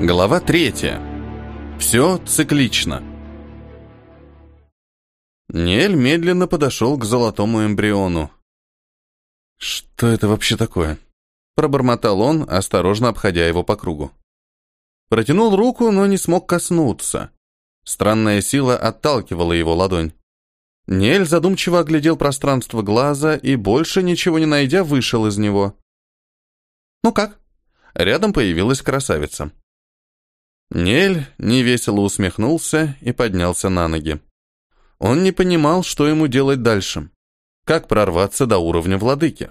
Глава третья. Все циклично. Нель медленно подошел к золотому эмбриону. «Что это вообще такое?» Пробормотал он, осторожно обходя его по кругу. Протянул руку, но не смог коснуться. Странная сила отталкивала его ладонь. Нель задумчиво оглядел пространство глаза и, больше ничего не найдя, вышел из него. «Ну как?» Рядом появилась красавица. Нель невесело усмехнулся и поднялся на ноги. Он не понимал, что ему делать дальше. Как прорваться до уровня владыки?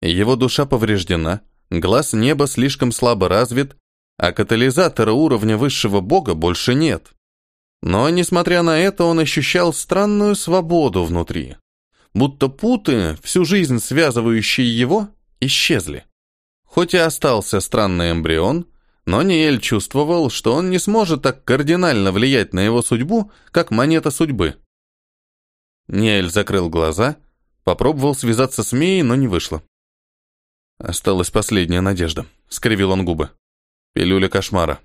Его душа повреждена, глаз неба слишком слабо развит, а катализатора уровня высшего бога больше нет. Но, несмотря на это, он ощущал странную свободу внутри. Будто путы, всю жизнь связывающие его, исчезли. Хоть и остался странный эмбрион, но Ниэль чувствовал, что он не сможет так кардинально влиять на его судьбу, как монета судьбы. Ниэль закрыл глаза, попробовал связаться с Мией, но не вышло. Осталась последняя надежда. Скривил он губы. Пилюля кошмара.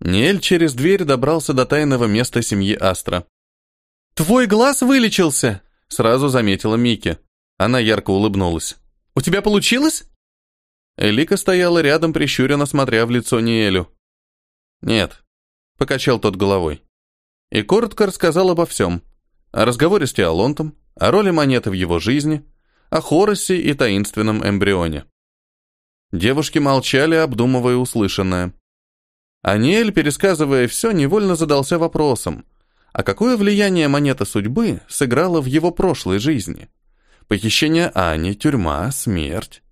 Ниэль через дверь добрался до тайного места семьи Астра. «Твой глаз вылечился!» Сразу заметила Мики. Она ярко улыбнулась. «У тебя получилось?» Элика стояла рядом, прищуренно смотря в лицо Ниэлю. «Нет», — покачал тот головой. И коротко рассказал обо всем. О разговоре с Теолонтом, о роли монеты в его жизни, о Хоросе и таинственном эмбрионе. Девушки молчали, обдумывая услышанное. Аниэль, пересказывая все, невольно задался вопросом, а какое влияние монета судьбы сыграла в его прошлой жизни? Похищение Ани, тюрьма, смерть.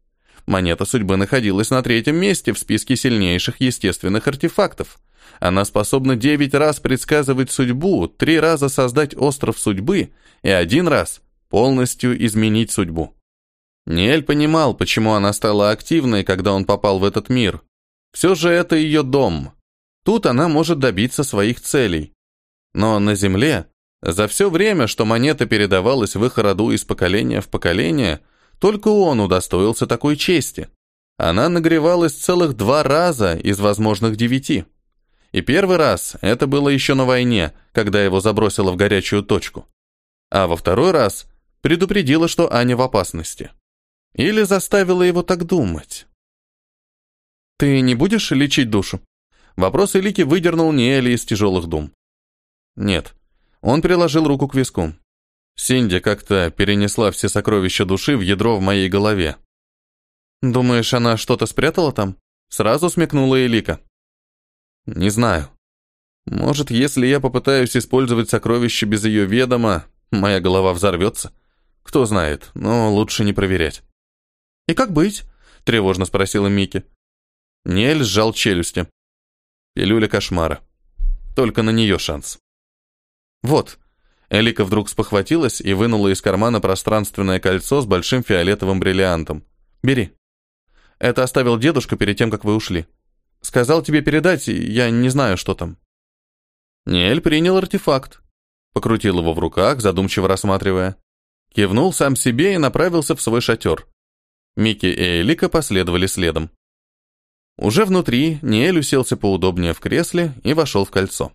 Монета судьбы находилась на третьем месте в списке сильнейших естественных артефактов. Она способна девять раз предсказывать судьбу, три раза создать остров судьбы и один раз полностью изменить судьбу. Ниэль понимал, почему она стала активной, когда он попал в этот мир. Все же это ее дом. Тут она может добиться своих целей. Но на Земле, за все время, что монета передавалась в их роду из поколения в поколение, только он удостоился такой чести. Она нагревалась целых два раза из возможных девяти. И первый раз это было еще на войне, когда его забросило в горячую точку. А во второй раз предупредила, что Аня в опасности. Или заставила его так думать. «Ты не будешь лечить душу?» Вопрос Элики выдернул Ниэли из тяжелых дум. «Нет». Он приложил руку к виску. Синди как-то перенесла все сокровища души в ядро в моей голове. «Думаешь, она что-то спрятала там?» Сразу смекнула Элика. «Не знаю. Может, если я попытаюсь использовать сокровище без ее ведома, моя голова взорвется? Кто знает, но лучше не проверять». «И как быть?» – тревожно спросила Мики. Нель сжал челюсти. Пилюля кошмара. Только на нее шанс. «Вот», Элика вдруг спохватилась и вынула из кармана пространственное кольцо с большим фиолетовым бриллиантом. «Бери. Это оставил дедушка перед тем, как вы ушли. Сказал тебе передать, я не знаю, что там». Ниэль принял артефакт. Покрутил его в руках, задумчиво рассматривая. Кивнул сам себе и направился в свой шатер. Микки и Элика последовали следом. Уже внутри Ниэль уселся поудобнее в кресле и вошел в кольцо.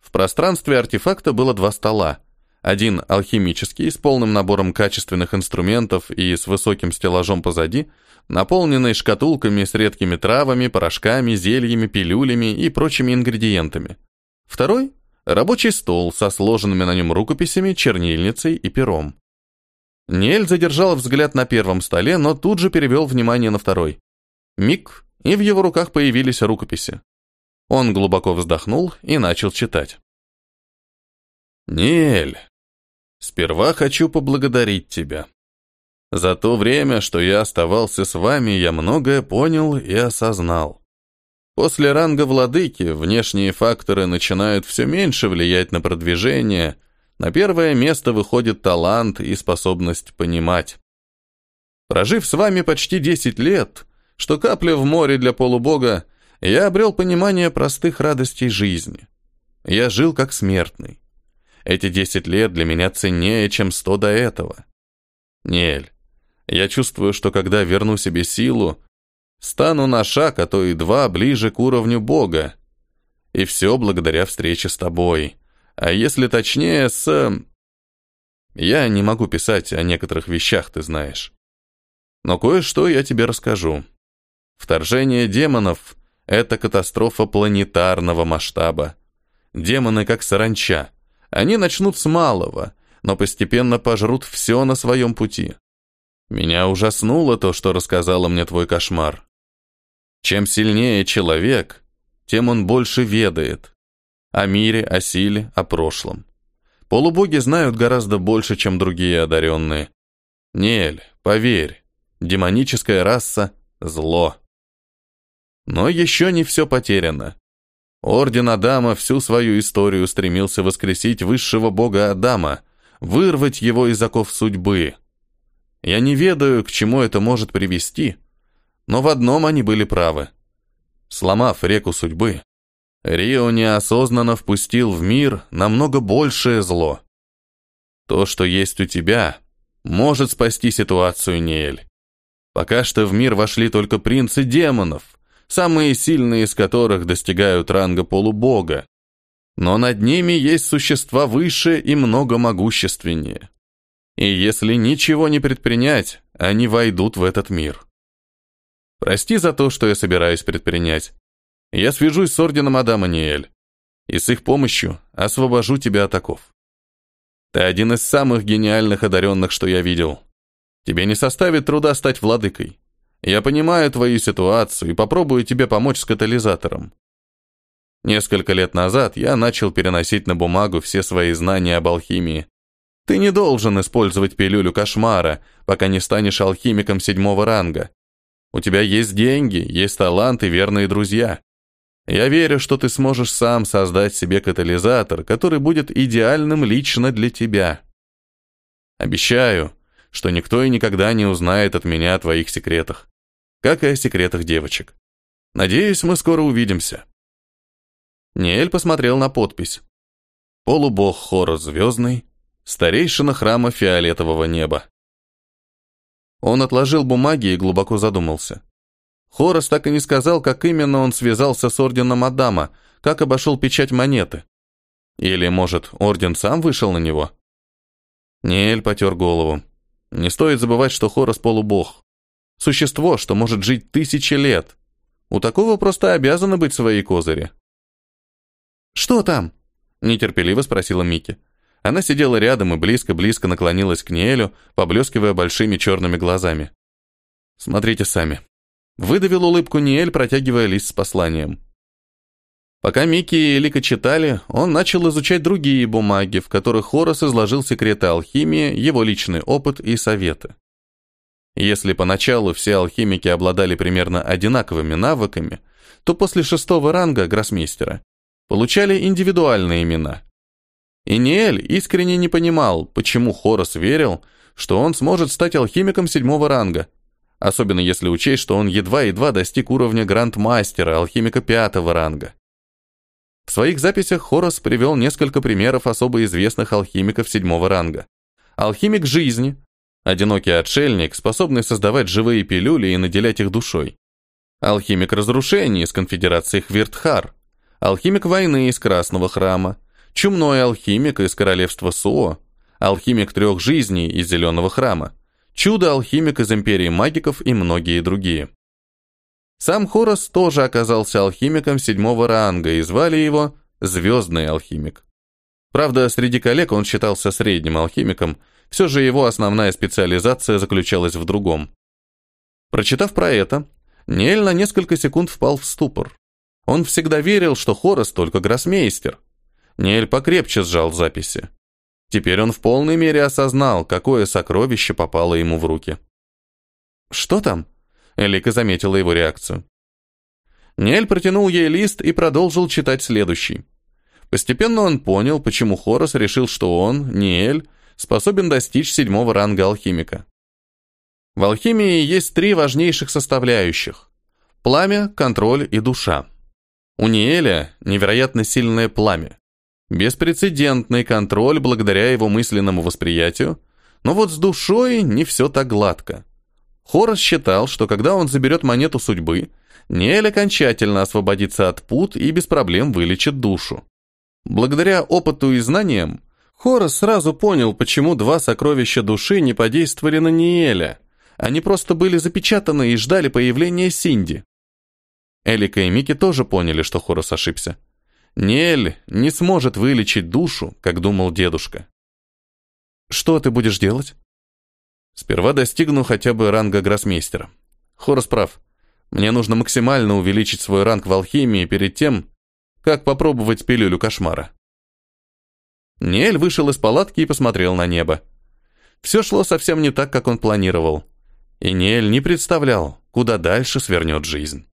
В пространстве артефакта было два стола. Один алхимический, с полным набором качественных инструментов и с высоким стеллажом позади, наполненный шкатулками с редкими травами, порошками, зельями, пилюлями и прочими ингредиентами. Второй – рабочий стол со сложенными на нем рукописями, чернильницей и пером. Нель задержал взгляд на первом столе, но тут же перевел внимание на второй. Миг, и в его руках появились рукописи. Он глубоко вздохнул и начал читать. «Ниэль, сперва хочу поблагодарить тебя. За то время, что я оставался с вами, я многое понял и осознал. После ранга владыки внешние факторы начинают все меньше влиять на продвижение, на первое место выходит талант и способность понимать. Прожив с вами почти 10 лет, что капля в море для полубога, я обрел понимание простых радостей жизни. Я жил как смертный. Эти десять лет для меня ценнее, чем сто до этого. Нель, я чувствую, что когда верну себе силу, Стану на шаг, а то и два ближе к уровню Бога. И все благодаря встрече с тобой. А если точнее, с... Я не могу писать о некоторых вещах, ты знаешь. Но кое-что я тебе расскажу. Вторжение демонов — это катастрофа планетарного масштаба. Демоны как саранча. Они начнут с малого, но постепенно пожрут все на своем пути. Меня ужаснуло то, что рассказала мне твой кошмар. Чем сильнее человек, тем он больше ведает. О мире, о силе, о прошлом. Полубоги знают гораздо больше, чем другие одаренные. Нель, поверь, демоническая раса – зло. Но еще не все потеряно. Орден Адама всю свою историю стремился воскресить высшего бога Адама, вырвать его из оков судьбы. Я не ведаю, к чему это может привести, но в одном они были правы. Сломав реку судьбы, Рио неосознанно впустил в мир намного большее зло. То, что есть у тебя, может спасти ситуацию, Ниэль. Пока что в мир вошли только принцы демонов, самые сильные из которых достигают ранга полубога. Но над ними есть существа выше и много могущественнее. И если ничего не предпринять, они войдут в этот мир. Прости за то, что я собираюсь предпринять. Я свяжусь с орденом Адама Ниэль, и с их помощью освобожу тебя от оков. Ты один из самых гениальных одаренных, что я видел. Тебе не составит труда стать владыкой. Я понимаю твою ситуацию и попробую тебе помочь с катализатором. Несколько лет назад я начал переносить на бумагу все свои знания об алхимии. Ты не должен использовать пилюлю кошмара, пока не станешь алхимиком седьмого ранга. У тебя есть деньги, есть талант и верные друзья. Я верю, что ты сможешь сам создать себе катализатор, который будет идеальным лично для тебя. Обещаю, что никто и никогда не узнает от меня о твоих секретах, как и о секретах девочек. Надеюсь, мы скоро увидимся. Ниэль посмотрел на подпись. Полубог Хорос Звездный, старейшина храма фиолетового неба. Он отложил бумаги и глубоко задумался. Хорос так и не сказал, как именно он связался с орденом Адама, как обошел печать монеты. Или, может, орден сам вышел на него? Ниэль потер голову. Не стоит забывать, что Хорос полубог. Существо, что может жить тысячи лет. У такого просто обязаны быть свои козыри. «Что там?» – нетерпеливо спросила Микки. Она сидела рядом и близко-близко наклонилась к Ниэлю, поблескивая большими черными глазами. «Смотрите сами». Выдавил улыбку Ниэль, протягивая лист с посланием. Пока Микки и Элика читали, он начал изучать другие бумаги, в которых Хорос изложил секреты алхимии, его личный опыт и советы. Если поначалу все алхимики обладали примерно одинаковыми навыками, то после шестого ранга гроссмейстера получали индивидуальные имена. И Ниэль искренне не понимал, почему Хорос верил, что он сможет стать алхимиком седьмого ранга, особенно если учесть, что он едва-едва достиг уровня грандмастера, алхимика пятого ранга. В своих записях Хорос привел несколько примеров особо известных алхимиков седьмого ранга. Алхимик жизни, одинокий отшельник, способный создавать живые пилюли и наделять их душой. Алхимик разрушений из конфедерации Хвиртхар, алхимик войны из Красного храма, чумной алхимик из королевства Суо, алхимик трех жизней из Зеленого храма, чудо-алхимик из Империи магиков и многие другие. Сам Хорос тоже оказался алхимиком седьмого ранга и звали его «Звездный алхимик». Правда, среди коллег он считался средним алхимиком, все же его основная специализация заключалась в другом. Прочитав про это, Нель на несколько секунд впал в ступор. Он всегда верил, что Хорос только гроссмейстер, Нель покрепче сжал записи. Теперь он в полной мере осознал, какое сокровище попало ему в руки. «Что там?» Элика заметила его реакцию. Нель протянул ей лист и продолжил читать следующий. Постепенно он понял, почему Хорос решил, что он, Ниэль, способен достичь седьмого ранга алхимика. В алхимии есть три важнейших составляющих – пламя, контроль и душа. У Ниэля невероятно сильное пламя. Беспрецедентный контроль благодаря его мысленному восприятию, но вот с душой не все так гладко. Хорос считал, что когда он заберет монету судьбы, Ниэль окончательно освободится от пут и без проблем вылечит душу. Благодаря опыту и знаниям, Хорос сразу понял, почему два сокровища души не подействовали на Ниэля. Они просто были запечатаны и ждали появления Синди. Элика и Мики тоже поняли, что Хорос ошибся. Ниэль не сможет вылечить душу, как думал дедушка. «Что ты будешь делать?» «Сперва достигну хотя бы ранга гроссмейстера. Хорос прав. Мне нужно максимально увеличить свой ранг в алхимии перед тем, как попробовать пилюлю кошмара». Ниэль вышел из палатки и посмотрел на небо. Все шло совсем не так, как он планировал. И Ниэль не представлял, куда дальше свернет жизнь.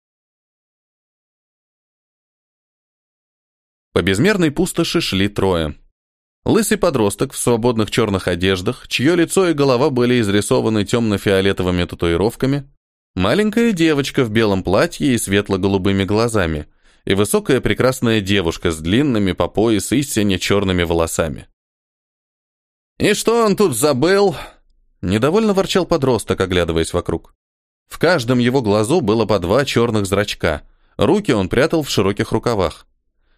По безмерной пустоши шли трое. Лысый подросток в свободных черных одеждах, чье лицо и голова были изрисованы темно-фиолетовыми татуировками, маленькая девочка в белом платье и светло-голубыми глазами, и высокая прекрасная девушка с длинными по пояс и сине-черными волосами. «И что он тут забыл?» Недовольно ворчал подросток, оглядываясь вокруг. В каждом его глазу было по два черных зрачка, руки он прятал в широких рукавах.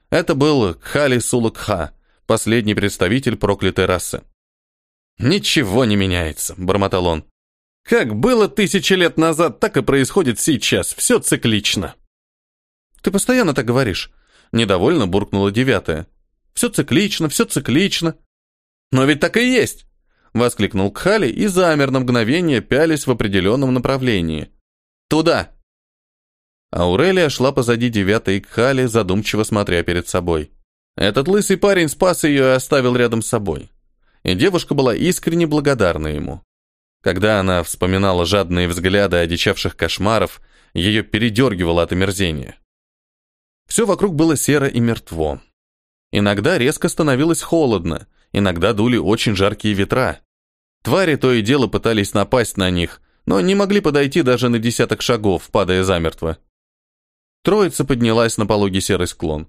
Это был Кхали Сулукха, последний представитель проклятой расы. «Ничего не меняется», — бормотал он. «Как было тысячи лет назад, так и происходит сейчас. Все циклично». «Ты постоянно так говоришь», — недовольно буркнула девятая. «Все циклично, все циклично». «Но ведь так и есть!» — воскликнул Кхали и замер на мгновение, пялись в определенном направлении. «Туда!» Аурелия шла позади девятой Кхали, задумчиво смотря перед собой. Этот лысый парень спас ее и оставил рядом с собой. И девушка была искренне благодарна ему. Когда она вспоминала жадные взгляды одичавших кошмаров, ее передергивало от омерзения. Все вокруг было серо и мертво. Иногда резко становилось холодно, иногда дули очень жаркие ветра. Твари то и дело пытались напасть на них, но не могли подойти даже на десяток шагов, падая замертво. Троица поднялась на пологий серый склон.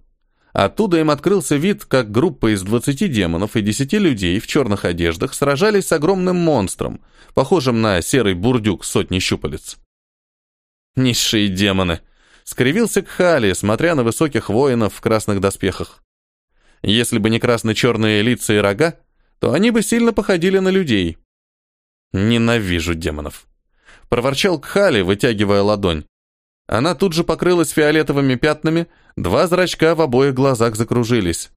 Оттуда им открылся вид, как группа из 20 демонов и 10 людей в черных одеждах сражались с огромным монстром, похожим на серый бурдюк сотни щупалец. «Низшие демоны!» — скривился Кхали, смотря на высоких воинов в красных доспехах. Если бы не красно-черные лица и рога, то они бы сильно походили на людей. «Ненавижу демонов!» — проворчал Кхали, вытягивая ладонь. Она тут же покрылась фиолетовыми пятнами, два зрачка в обоих глазах закружились.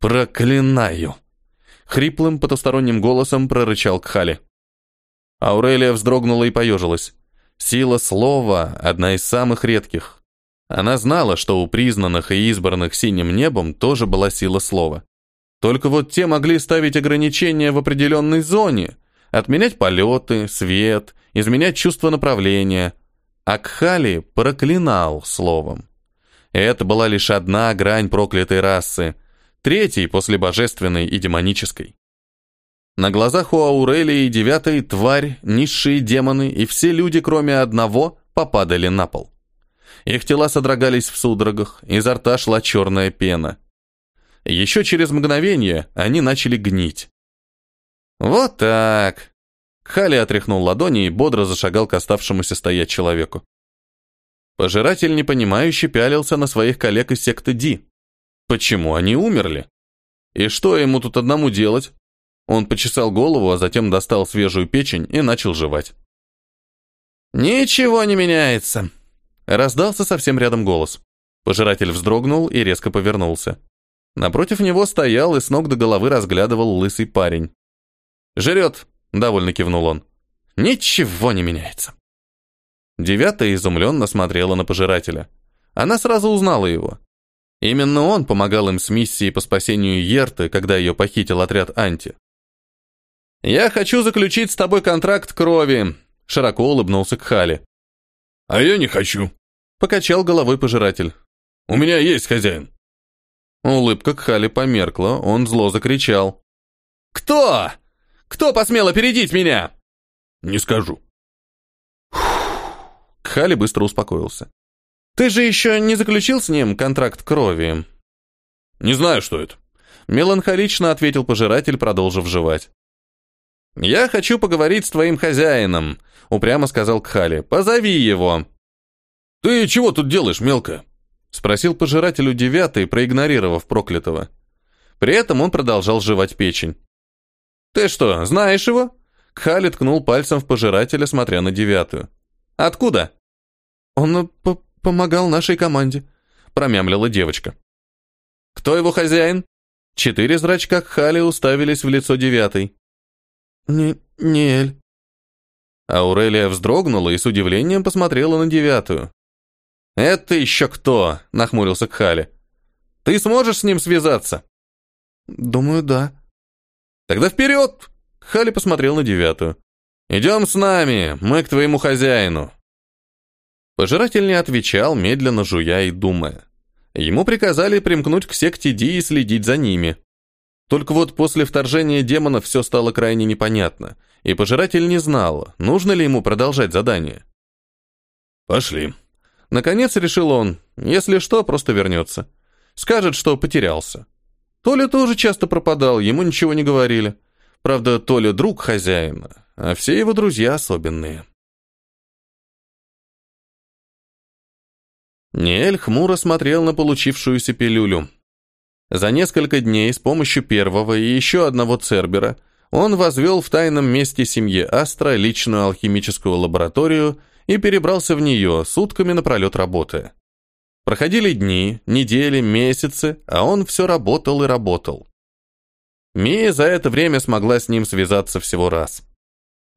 «Проклинаю!» Хриплым потусторонним голосом прорычал Кхали. Аурелия вздрогнула и поежилась. Сила слова – одна из самых редких. Она знала, что у признанных и избранных синим небом тоже была сила слова. Только вот те могли ставить ограничения в определенной зоне, отменять полеты, свет, изменять чувство направления – Акхали проклинал словом. Это была лишь одна грань проклятой расы, третьей после божественной и демонической. На глазах у Аурелии девятой тварь, низшие демоны и все люди, кроме одного, попадали на пол. Их тела содрогались в судорогах, изо рта шла черная пена. Еще через мгновение они начали гнить. «Вот так», Хали отряхнул ладони и бодро зашагал к оставшемуся стоять человеку. Пожиратель непонимающе пялился на своих коллег из секты Ди. Почему они умерли? И что ему тут одному делать? Он почесал голову, а затем достал свежую печень и начал жевать. «Ничего не меняется», — раздался совсем рядом голос. Пожиратель вздрогнул и резко повернулся. Напротив него стоял и с ног до головы разглядывал лысый парень. «Жрет», довольно кивнул он. Ничего не меняется. Девятая изумленно смотрела на пожирателя. Она сразу узнала его. Именно он помогал им с миссией по спасению Ерты, когда ее похитил отряд Анти. «Я хочу заключить с тобой контракт крови», — широко улыбнулся Кхали. «А я не хочу», — покачал головой пожиратель. «У меня есть хозяин». Улыбка Кхали померкла, он зло закричал. «Кто?» Кто посмел опередить меня?» «Не скажу». Хали быстро успокоился. «Ты же еще не заключил с ним контракт крови?» «Не знаю, что это», — меланхолично ответил пожиратель, продолжив жевать. «Я хочу поговорить с твоим хозяином», — упрямо сказал Кхали. «Позови его». «Ты чего тут делаешь, мелко?» — спросил пожирателю девятый, проигнорировав проклятого. При этом он продолжал жевать печень. «Ты что, знаешь его?» Кхали ткнул пальцем в пожирателя, смотря на девятую. «Откуда?» «Он э, помогал нашей команде», — промямлила девочка. «Кто его хозяин?» Четыре зрачка Кхали уставились в лицо девятой. «Не... Ниэль». Аурелия вздрогнула и с удивлением посмотрела на девятую. «Это еще кто?» — нахмурился Кхали. «Ты сможешь с ним связаться?» «Думаю, да». «Тогда вперед!» — Кхали посмотрел на девятую. «Идем с нами, мы к твоему хозяину». Пожиратель не отвечал, медленно жуя и думая. Ему приказали примкнуть к секте Ди и следить за ними. Только вот после вторжения демонов все стало крайне непонятно, и пожиратель не знал, нужно ли ему продолжать задание. «Пошли». Наконец решил он, если что, просто вернется. Скажет, что потерялся. Толя тоже часто пропадал, ему ничего не говорили. Правда, Толя друг хозяина, а все его друзья особенные. Ниэль хмуро смотрел на получившуюся пилюлю. За несколько дней с помощью первого и еще одного Цербера он возвел в тайном месте семьи Астра личную алхимическую лабораторию и перебрался в нее, сутками напролет работая. Проходили дни, недели, месяцы, а он все работал и работал. Мия за это время смогла с ним связаться всего раз.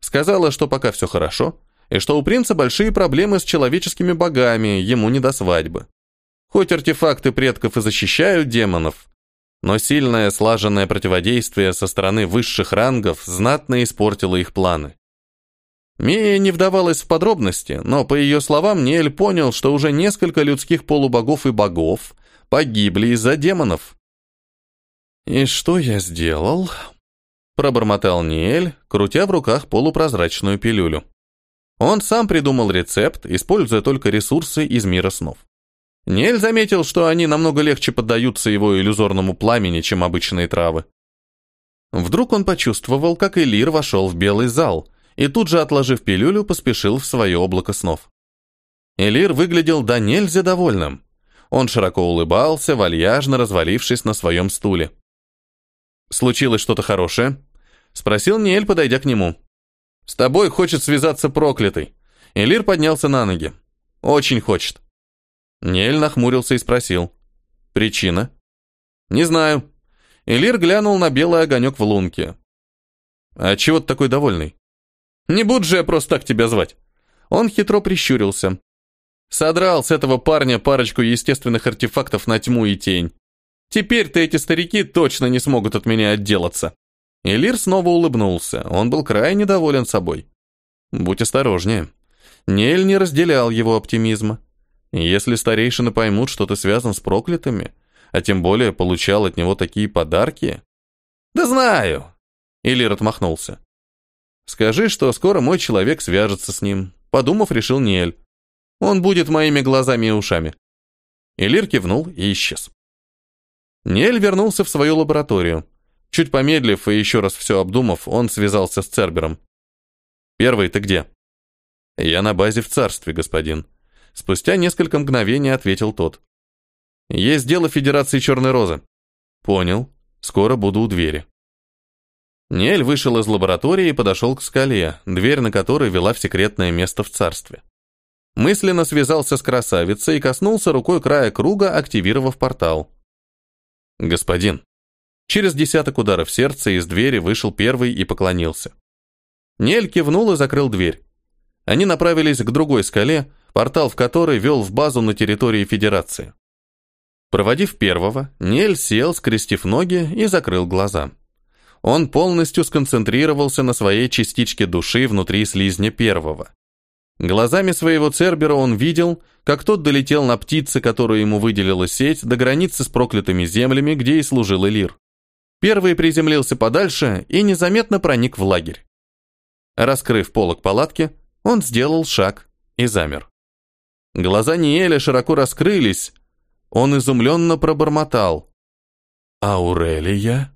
Сказала, что пока все хорошо, и что у принца большие проблемы с человеческими богами, ему не до свадьбы. Хоть артефакты предков и защищают демонов, но сильное слаженное противодействие со стороны высших рангов знатно испортило их планы. Мия не вдавалась в подробности, но по ее словам Ниэль понял, что уже несколько людских полубогов и богов погибли из-за демонов. «И что я сделал?» – пробормотал Ниэль, крутя в руках полупрозрачную пилюлю. Он сам придумал рецепт, используя только ресурсы из мира снов. Нель заметил, что они намного легче поддаются его иллюзорному пламени, чем обычные травы. Вдруг он почувствовал, как Элир вошел в белый зал, и тут же, отложив пилюлю, поспешил в свое облако снов. Элир выглядел до нельзя довольным. Он широко улыбался, вальяжно развалившись на своем стуле. «Случилось что-то хорошее?» — спросил Ниэль, подойдя к нему. «С тобой хочет связаться проклятый». Элир поднялся на ноги. «Очень хочет». Ниэль нахмурился и спросил. «Причина?» «Не знаю». Элир глянул на белый огонек в лунке. «А чего ты такой довольный?» «Не буду же я просто так тебя звать». Он хитро прищурился. Содрал с этого парня парочку естественных артефактов на тьму и тень. Теперь-то эти старики точно не смогут от меня отделаться. Элир снова улыбнулся, он был крайне доволен собой. Будь осторожнее. Нель не разделял его оптимизма. Если старейшины поймут, что ты связан с проклятыми, а тем более получал от него такие подарки... Да знаю! Элир отмахнулся. Скажи, что скоро мой человек свяжется с ним. Подумав, решил Ниэль. Он будет моими глазами и ушами. Элир кивнул и исчез. Ниэль вернулся в свою лабораторию. Чуть помедлив и еще раз все обдумав, он связался с Цербером. «Первый, ты где?» «Я на базе в царстве, господин». Спустя несколько мгновений ответил тот. «Есть дело Федерации Черной Розы». «Понял. Скоро буду у двери». Нель вышел из лаборатории и подошел к скале, дверь на которой вела в секретное место в царстве. Мысленно связался с красавицей и коснулся рукой края круга, активировав портал. «Господин», Через десяток ударов сердца из двери вышел первый и поклонился. Нель кивнул и закрыл дверь. Они направились к другой скале, портал в которой вел в базу на территории Федерации. Проводив первого, Нель сел, скрестив ноги и закрыл глаза. Он полностью сконцентрировался на своей частичке души внутри слизня первого. Глазами своего Цербера он видел, как тот долетел на птице, которую ему выделила сеть, до границы с проклятыми землями, где и служил Элир. Первый приземлился подальше и незаметно проник в лагерь. Раскрыв полок палатки, он сделал шаг и замер. Глаза Ниэля широко раскрылись. Он изумленно пробормотал. «Аурелия?»